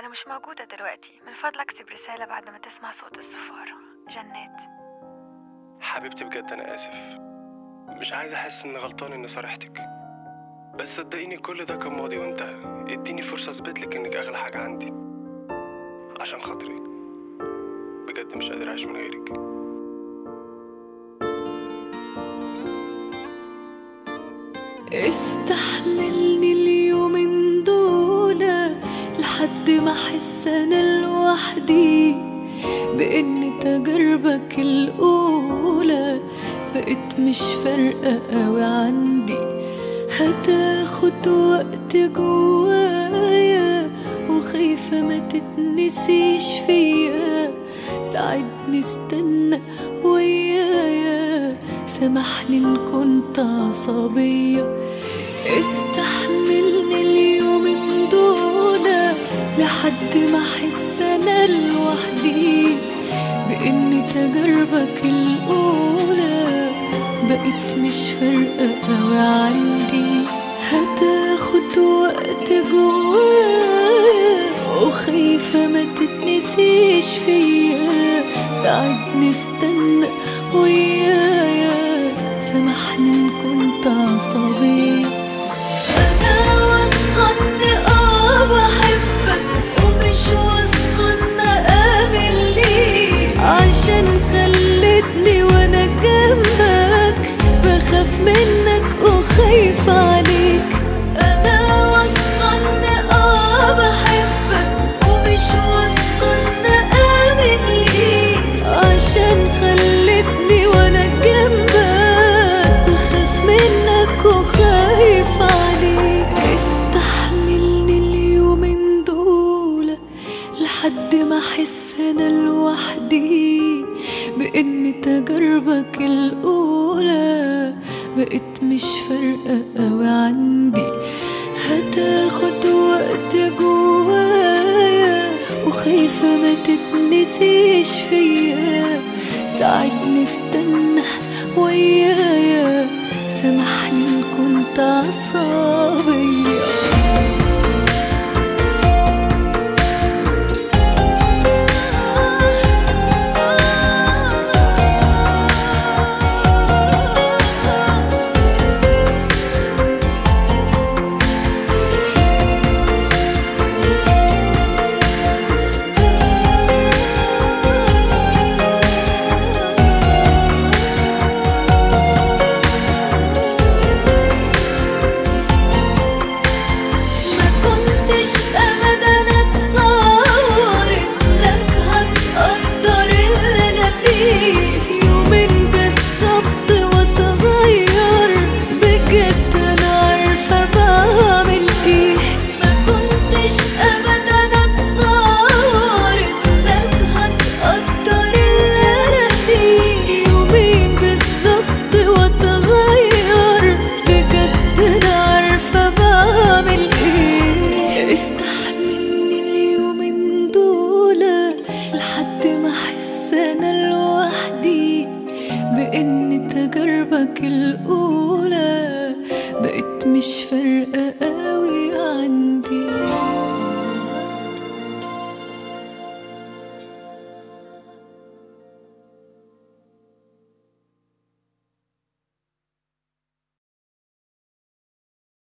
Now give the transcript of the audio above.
أنا مش موجودة دلوقتي. من فضلك اكتب رسالة بعد ما تسمع صوت الصفارة جنات. حبيبتي بجد أنا آسف. مش عايز أحس إني غلطان إني صارحتك بس صدقيني كل ده كان ماضي وانتهى. إديني فرصة أثبت لك إنك أغلى حاجة عندي. عشان خاطري. بجد مش قادر أعيش من غيرك. استحملني أحس أنا لوحدي بان تجاربك الأولى بقت مش فارقة قوي عندي. هتاخد وقت جوايا وخايفة ما تتنسيش فيا. ساعدني استنى ويايا. سامحني إن كنت عصبية. استحملني لحد ما أحس أنا لوحدي بإن تجاربك الأولى بقت مش فارقة قوي عندي. هتاخد وقت جوايا وخايفة ما تتنسيش فيا. ساعدني استنى خلتني وأنا جنبك بخاف منك بان تجاربك الأولى بقت مش فارقة قوي عندي. هتاخد وقت جوايا وخايفة ما تتنسيش فيا. ساعدني استنى ويايا. سامحني إن كنت عصبيه الأولى بقت مش فارقة قوي عندي